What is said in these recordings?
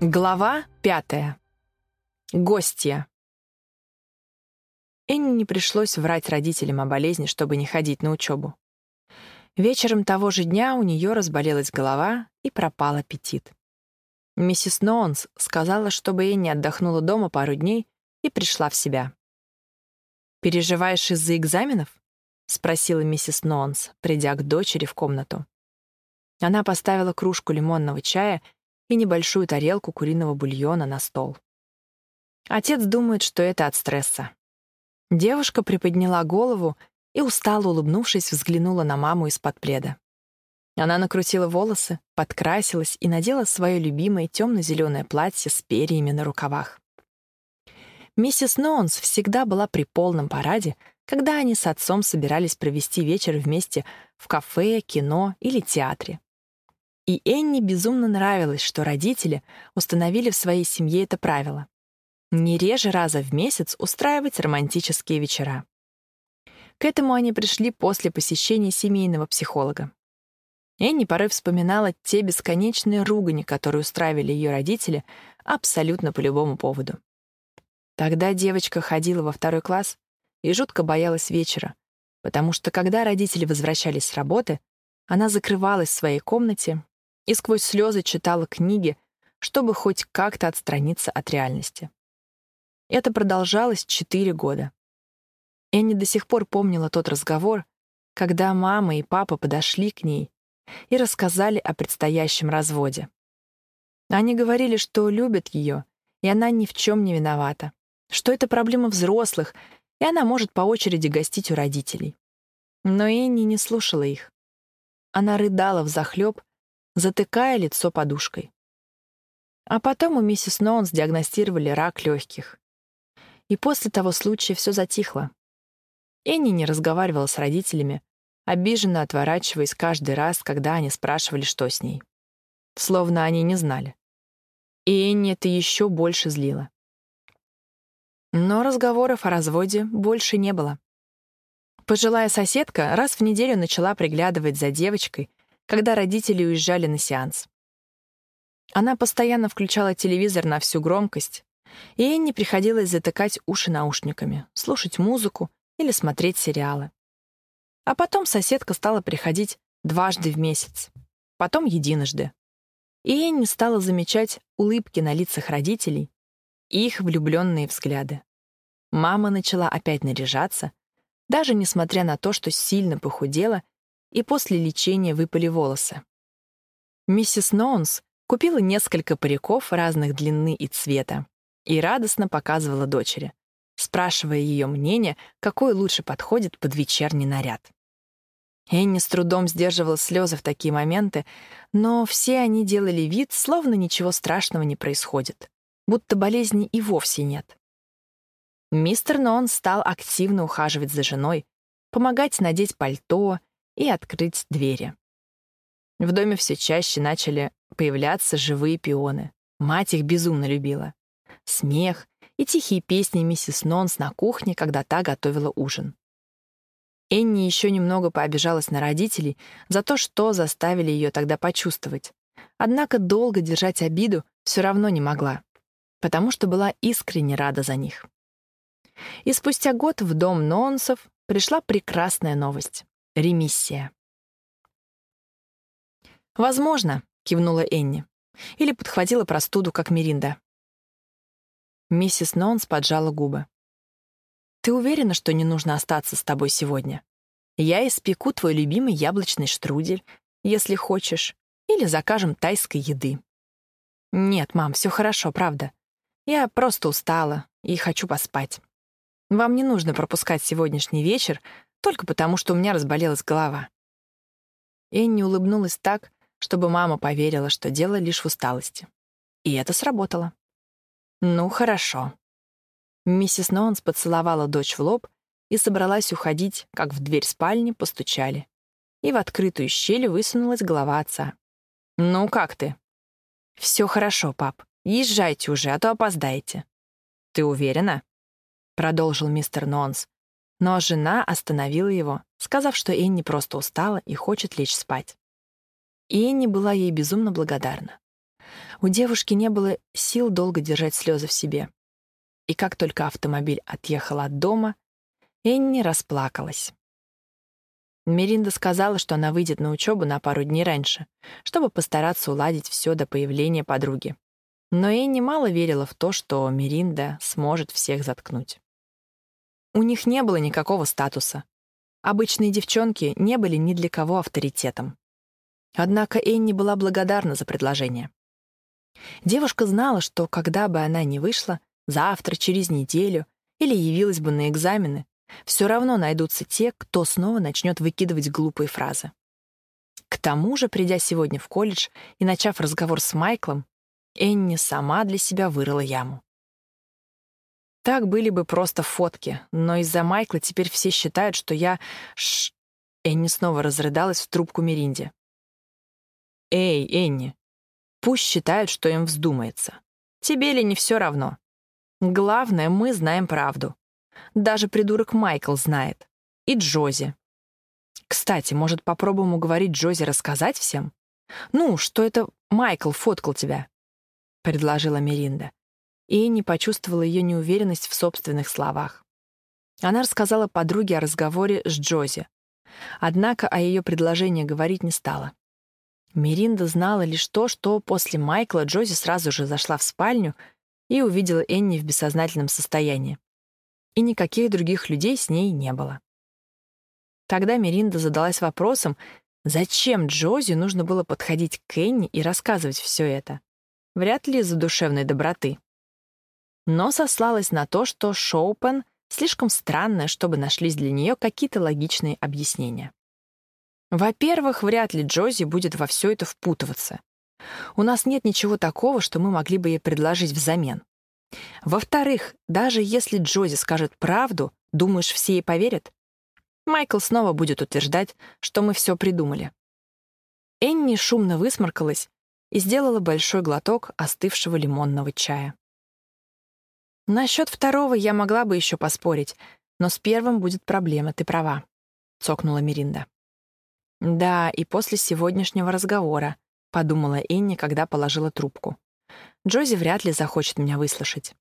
Глава пятая. Гостья. Энни не пришлось врать родителям о болезни, чтобы не ходить на учебу. Вечером того же дня у нее разболелась голова и пропал аппетит. Миссис Ноунс сказала, чтобы Энни отдохнула дома пару дней и пришла в себя. «Переживаешь из-за экзаменов?» — спросила миссис Ноунс, придя к дочери в комнату. Она поставила кружку лимонного чая — и небольшую тарелку куриного бульона на стол. Отец думает, что это от стресса. Девушка приподняла голову и, устало улыбнувшись, взглянула на маму из-под пледа. Она накрутила волосы, подкрасилась и надела свое любимое темно-зеленое платье с перьями на рукавах. Миссис Ноунс всегда была при полном параде, когда они с отцом собирались провести вечер вместе в кафе, кино или театре. И Энни безумно нравилось, что родители установили в своей семье это правило. Не реже раза в месяц устраивать романтические вечера. К этому они пришли после посещения семейного психолога. Энни порой вспоминала те бесконечные ругани, которые устраивали ее родители абсолютно по любому поводу. Тогда девочка ходила во второй класс и жутко боялась вечера, потому что когда родители возвращались с работы, она закрывалась в своей комнате и сквозь слезы читала книги, чтобы хоть как-то отстраниться от реальности. Это продолжалось четыре года. Энни до сих пор помнила тот разговор, когда мама и папа подошли к ней и рассказали о предстоящем разводе. Они говорили, что любят ее, и она ни в чем не виновата, что это проблема взрослых, и она может по очереди гостить у родителей. Но Энни не слушала их. Она рыдала взахлеб, затыкая лицо подушкой. А потом у миссис Ноунс диагностировали рак легких. И после того случая все затихло. Энни не разговаривала с родителями, обиженно отворачиваясь каждый раз, когда они спрашивали, что с ней. Словно они не знали. И Энни это еще больше злило. Но разговоров о разводе больше не было. Пожилая соседка раз в неделю начала приглядывать за девочкой, когда родители уезжали на сеанс. Она постоянно включала телевизор на всю громкость, и Энни приходилось затыкать уши наушниками, слушать музыку или смотреть сериалы. А потом соседка стала приходить дважды в месяц, потом единожды. И Энни стала замечать улыбки на лицах родителей и их влюбленные взгляды. Мама начала опять наряжаться, даже несмотря на то, что сильно похудела и после лечения выпали волосы. Миссис Ноунс купила несколько париков разных длины и цвета и радостно показывала дочери, спрашивая ее мнение, какой лучше подходит под вечерний наряд. Энни с трудом сдерживала слезы в такие моменты, но все они делали вид, словно ничего страшного не происходит, будто болезни и вовсе нет. Мистер Нон стал активно ухаживать за женой, помогать надеть пальто, и открыть двери. В доме все чаще начали появляться живые пионы. Мать их безумно любила. Смех и тихие песни миссис Нонс на кухне, когда та готовила ужин. Энни еще немного пообижалась на родителей за то, что заставили ее тогда почувствовать. Однако долго держать обиду все равно не могла, потому что была искренне рада за них. И спустя год в дом Нонсов пришла прекрасная новость. Ремиссия. «Возможно», — кивнула Энни. Или подхватила простуду, как Миринда. Миссис Нонс поджала губы. «Ты уверена, что не нужно остаться с тобой сегодня? Я испеку твой любимый яблочный штрудель, если хочешь, или закажем тайской еды». «Нет, мам, все хорошо, правда. Я просто устала и хочу поспать. Вам не нужно пропускать сегодняшний вечер, только потому, что у меня разболелась голова. Энни улыбнулась так, чтобы мама поверила, что дело лишь в усталости. И это сработало. «Ну, хорошо». Миссис Ноунс поцеловала дочь в лоб и собралась уходить, как в дверь спальни постучали. И в открытую щель высунулась голова отца. «Ну, как ты?» «Все хорошо, пап. Езжайте уже, а то опоздаете». «Ты уверена?» — продолжил мистер Нонс, но жена остановила его, сказав, что Энни просто устала и хочет лечь спать. Энни была ей безумно благодарна. У девушки не было сил долго держать слезы в себе. И как только автомобиль отъехал от дома, Энни расплакалась. Меринда сказала, что она выйдет на учебу на пару дней раньше, чтобы постараться уладить все до появления подруги. Но Энни мало верила в то, что Меринда сможет всех заткнуть. У них не было никакого статуса. Обычные девчонки не были ни для кого авторитетом. Однако Энни была благодарна за предложение. Девушка знала, что когда бы она ни вышла, завтра, через неделю или явилась бы на экзамены, все равно найдутся те, кто снова начнет выкидывать глупые фразы. К тому же, придя сегодня в колледж и начав разговор с Майклом, Энни сама для себя вырыла яму. Так были бы просто фотки, но из-за Майкла теперь все считают, что я... Ш... Энни снова разрыдалась в трубку Меринде. «Эй, Энни, пусть считают, что им вздумается. Тебе ли не все равно? Главное, мы знаем правду. Даже придурок Майкл знает. И Джози. Кстати, может, попробуем уговорить Джози рассказать всем? Ну, что это Майкл фоткал тебя?» — предложила Меринда. И не почувствовала ее неуверенность в собственных словах. Она рассказала подруге о разговоре с Джози. Однако о ее предложении говорить не стала. Меринда знала лишь то, что после Майкла Джози сразу же зашла в спальню и увидела Энни в бессознательном состоянии и никаких других людей с ней не было. Тогда Меринда задалась вопросом, зачем Джози нужно было подходить к Энни и рассказывать все это? Вряд ли из-за душевной доброты. Но сослалась на то, что Шоупен слишком странная, чтобы нашлись для нее какие-то логичные объяснения. Во-первых, вряд ли Джози будет во все это впутываться. У нас нет ничего такого, что мы могли бы ей предложить взамен. Во-вторых, даже если Джози скажет правду, думаешь, все ей поверят? Майкл снова будет утверждать, что мы все придумали. Энни шумно высморкалась и сделала большой глоток остывшего лимонного чая. «Насчет второго я могла бы еще поспорить, но с первым будет проблема, ты права», — цокнула Миринда. «Да, и после сегодняшнего разговора», — подумала Энни, когда положила трубку. Джози вряд ли захочет меня выслушать.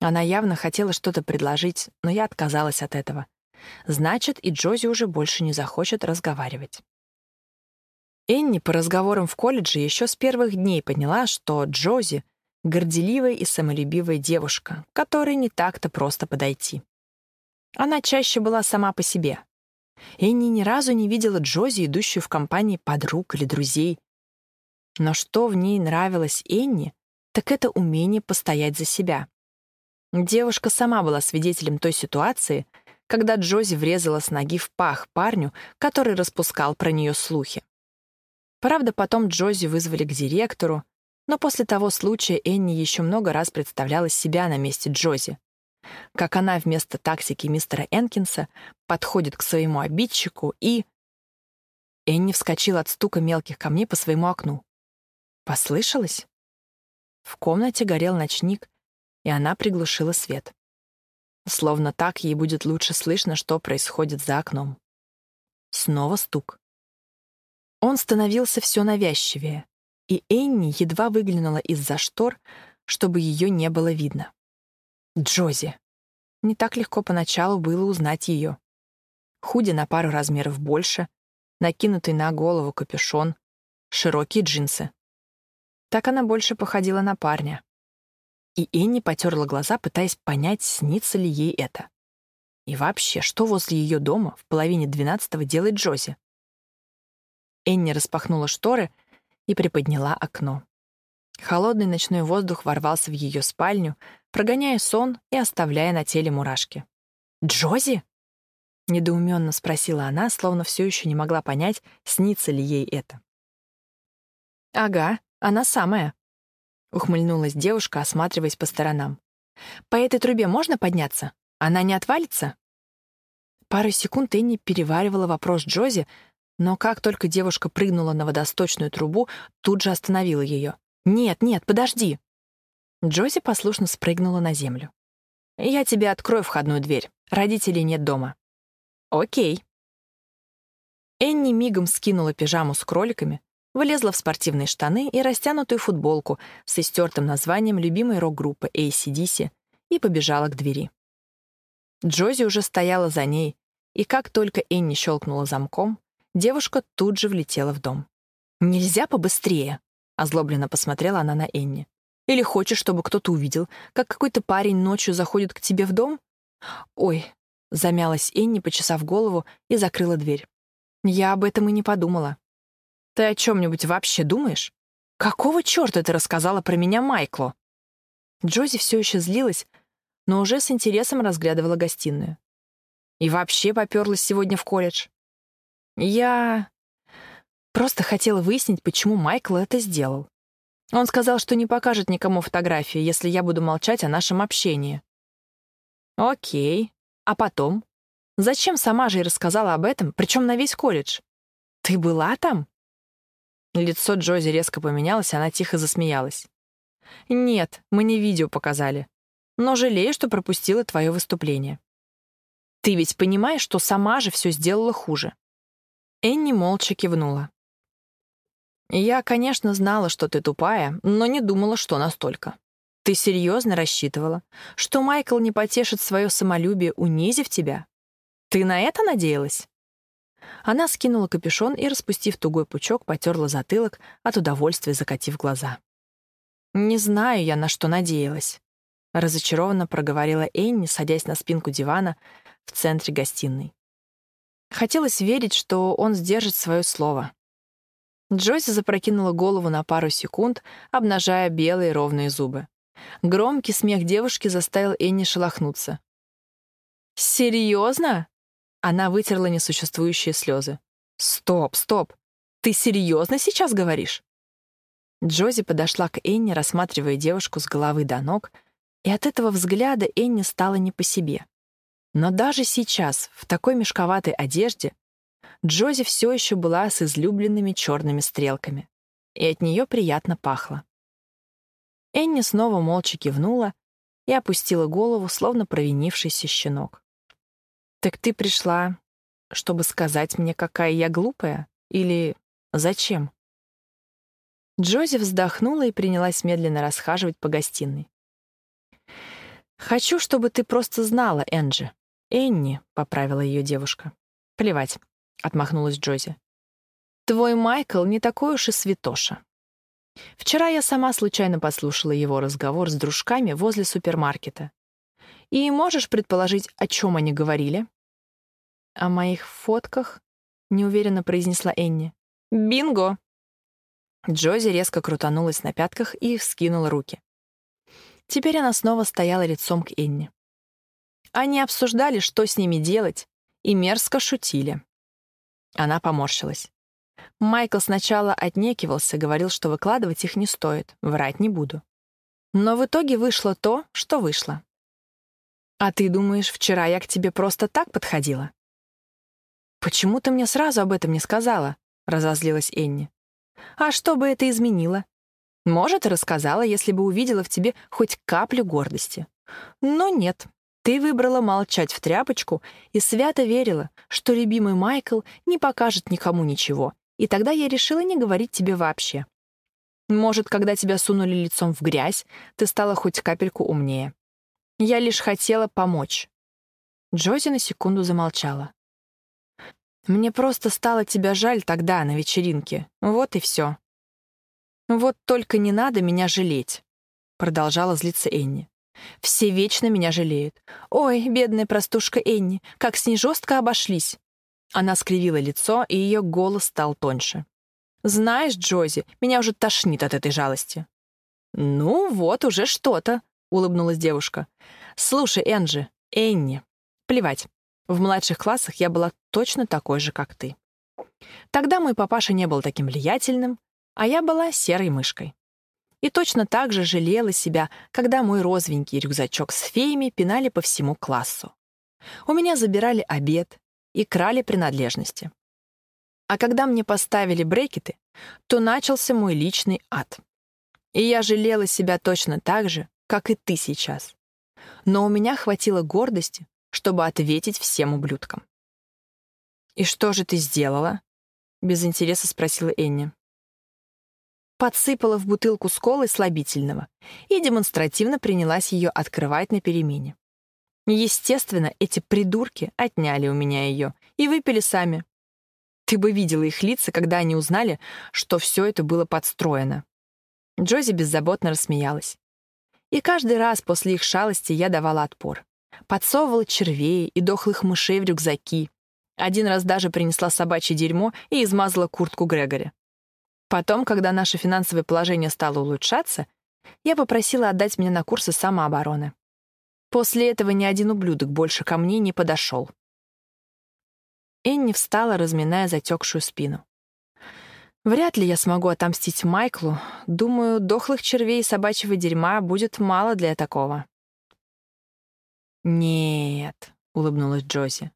Она явно хотела что-то предложить, но я отказалась от этого. Значит, и Джози уже больше не захочет разговаривать. Энни по разговорам в колледже еще с первых дней поняла, что Джози — горделивая и самолюбивая девушка, которой не так-то просто подойти. Она чаще была сама по себе. Энни ни разу не видела Джози, идущую в компании подруг или друзей. Но что в ней нравилось Энни, так это умение постоять за себя. Девушка сама была свидетелем той ситуации, когда Джози врезала с ноги в пах парню, который распускал про нее слухи. Правда, потом Джози вызвали к директору, но после того случая Энни еще много раз представляла себя на месте Джози. Как она вместо тактики мистера Энкинса подходит к своему обидчику и... Энни вскочила от стука мелких камней по своему окну. Послышалось? В комнате горел ночник, и она приглушила свет. Словно так ей будет лучше слышно, что происходит за окном. Снова стук. Он становился все навязчивее, и Энни едва выглянула из-за штор, чтобы ее не было видно. Джози. Не так легко поначалу было узнать ее. Худи на пару размеров больше, накинутый на голову капюшон, широкие джинсы. Так она больше походила на парня. И Энни потерла глаза, пытаясь понять, снится ли ей это. И вообще, что возле ее дома в половине двенадцатого делает Джози? Энни распахнула шторы и приподняла окно. Холодный ночной воздух ворвался в ее спальню, прогоняя сон и оставляя на теле мурашки. «Джози?» — недоуменно спросила она, словно все еще не могла понять, снится ли ей это. «Ага, она самая», — ухмыльнулась девушка, осматриваясь по сторонам. «По этой трубе можно подняться? Она не отвалится?» Пару секунд Энни переваривала вопрос Джози, но как только девушка прыгнула на водосточную трубу, тут же остановила ее. «Нет, нет, подожди!» Джози послушно спрыгнула на землю. «Я тебе открою входную дверь. Родителей нет дома». «Окей». Энни мигом скинула пижаму с кроликами, влезла в спортивные штаны и растянутую футболку с истертым названием любимой рок-группы ACDC и побежала к двери. Джози уже стояла за ней, и как только Энни щелкнула замком, девушка тут же влетела в дом. «Нельзя побыстрее?» — озлобленно посмотрела она на Энни. «Или хочешь, чтобы кто-то увидел, как какой-то парень ночью заходит к тебе в дом?» «Ой», — замялась Энни, почесав голову, и закрыла дверь. «Я об этом и не подумала». «Ты о чем-нибудь вообще думаешь? Какого черта ты рассказала про меня Майклу?» Джози все еще злилась, но уже с интересом разглядывала гостиную. И вообще поперлась сегодня в колледж. Я просто хотела выяснить, почему Майкл это сделал. Он сказал, что не покажет никому фотографии, если я буду молчать о нашем общении. Окей. А потом? Зачем сама же и рассказала об этом, причем на весь колледж? Ты была там? Лицо Джози резко поменялось, она тихо засмеялась. «Нет, мы не видео показали. Но жалею, что пропустила твое выступление. Ты ведь понимаешь, что сама же все сделала хуже. Энни молча кивнула. «Я, конечно, знала, что ты тупая, но не думала, что настолько. Ты серьезно рассчитывала, что Майкл не потешит свое самолюбие, унизив тебя? Ты на это надеялась?» Она скинула капюшон и, распустив тугой пучок, потерла затылок, от удовольствия закатив глаза. «Не знаю я, на что надеялась», — разочарованно проговорила Энни, садясь на спинку дивана в центре гостиной. Хотелось верить, что он сдержит свое слово. Джойси запрокинула голову на пару секунд, обнажая белые ровные зубы. Громкий смех девушки заставил Энни шелохнуться. «Серьезно?» Она вытерла несуществующие слезы. «Стоп, стоп! Ты серьезно сейчас говоришь?» Джози подошла к Энни, рассматривая девушку с головы до ног, и от этого взгляда Энни стала не по себе. Но даже сейчас, в такой мешковатой одежде, Джози все еще была с излюбленными черными стрелками, и от нее приятно пахло. Энни снова молча кивнула и опустила голову, словно провинившийся щенок. «Так ты пришла, чтобы сказать мне, какая я глупая? Или зачем?» Джози вздохнула и принялась медленно расхаживать по гостиной. «Хочу, чтобы ты просто знала, Энджи. «Энни», — поправила ее девушка. «Плевать», — отмахнулась Джози. «Твой Майкл не такой уж и святоша. Вчера я сама случайно послушала его разговор с дружками возле супермаркета. И можешь предположить, о чем они говорили?» «О моих фотках?» — неуверенно произнесла Энни. «Бинго!» Джози резко крутанулась на пятках и вскинула руки. Теперь она снова стояла лицом к Энни. Они обсуждали, что с ними делать, и мерзко шутили. Она поморщилась. Майкл сначала отнекивался, говорил, что выкладывать их не стоит, врать не буду. Но в итоге вышло то, что вышло. «А ты думаешь, вчера я к тебе просто так подходила?» «Почему ты мне сразу об этом не сказала?» — разозлилась Энни. «А что бы это изменило? Может, рассказала, если бы увидела в тебе хоть каплю гордости. Но нет, ты выбрала молчать в тряпочку и свято верила, что любимый Майкл не покажет никому ничего, и тогда я решила не говорить тебе вообще. Может, когда тебя сунули лицом в грязь, ты стала хоть капельку умнее. Я лишь хотела помочь. Джози на секунду замолчала. Мне просто стало тебя жаль тогда, на вечеринке. Вот и все. Вот только не надо меня жалеть, продолжала злиться Энни. Все вечно меня жалеют. Ой, бедная простушка Энни, как с ней жестко обошлись. Она скривила лицо, и ее голос стал тоньше. «Знаешь, Джози, меня уже тошнит от этой жалости». «Ну, вот уже что-то», — улыбнулась девушка. «Слушай, Энджи, Энни, плевать. В младших классах я была точно такой же, как ты. Тогда мой папаша не был таким влиятельным, а я была серой мышкой. И точно так же жалела себя, когда мой розовенький рюкзачок с феями пинали по всему классу. У меня забирали обед и крали принадлежности. А когда мне поставили брекеты, то начался мой личный ад. И я жалела себя точно так же, как и ты сейчас. Но у меня хватило гордости, чтобы ответить всем ублюдкам. «И что же ты сделала?» — без интереса спросила Энни. Подсыпала в бутылку с колой слабительного и демонстративно принялась ее открывать на перемене. Естественно, эти придурки отняли у меня ее и выпили сами. Ты бы видела их лица, когда они узнали, что все это было подстроено. Джози беззаботно рассмеялась. И каждый раз после их шалости я давала отпор. Подсовывала червей и дохлых мышей в рюкзаки. Один раз даже принесла собачье дерьмо и измазала куртку Грегори. Потом, когда наше финансовое положение стало улучшаться, я попросила отдать меня на курсы самообороны. После этого ни один ублюдок больше ко мне не подошел. Энни встала, разминая затекшую спину. Вряд ли я смогу отомстить Майклу. Думаю, дохлых червей и собачьего дерьма будет мало для такого. «Нет», — улыбнулась Джози.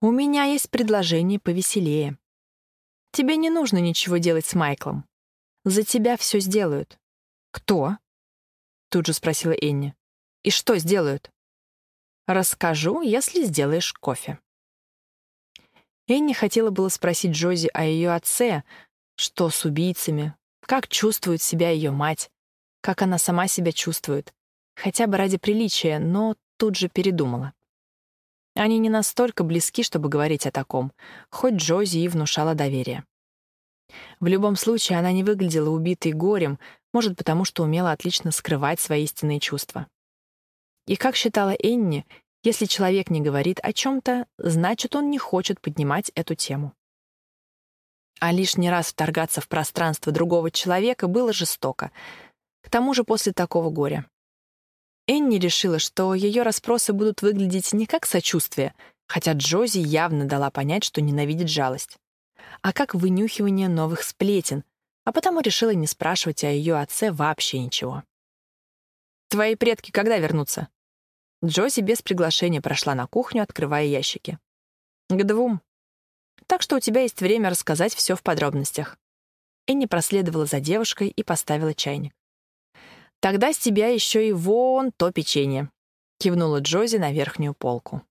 «У меня есть предложение повеселее. Тебе не нужно ничего делать с Майклом. За тебя все сделают». «Кто?» — тут же спросила Энни. И что сделают? Расскажу, если сделаешь кофе. Энни хотела было спросить Джози о ее отце, что с убийцами, как чувствует себя ее мать, как она сама себя чувствует, хотя бы ради приличия, но тут же передумала. Они не настолько близки, чтобы говорить о таком, хоть Джози и внушала доверие. В любом случае, она не выглядела убитой горем, может, потому что умела отлично скрывать свои истинные чувства. И как считала Энни, если человек не говорит о чем-то, значит, он не хочет поднимать эту тему. А лишний раз вторгаться в пространство другого человека было жестоко. К тому же после такого горя. Энни решила, что ее расспросы будут выглядеть не как сочувствие, хотя Джози явно дала понять, что ненавидит жалость, а как вынюхивание новых сплетен, а потому решила не спрашивать о ее отце вообще ничего. «Твои предки когда вернутся?» Джози без приглашения прошла на кухню, открывая ящики. «К двум. Так что у тебя есть время рассказать все в подробностях». Энни проследовала за девушкой и поставила чайник. «Тогда с тебя еще и вон то печенье», — кивнула Джози на верхнюю полку.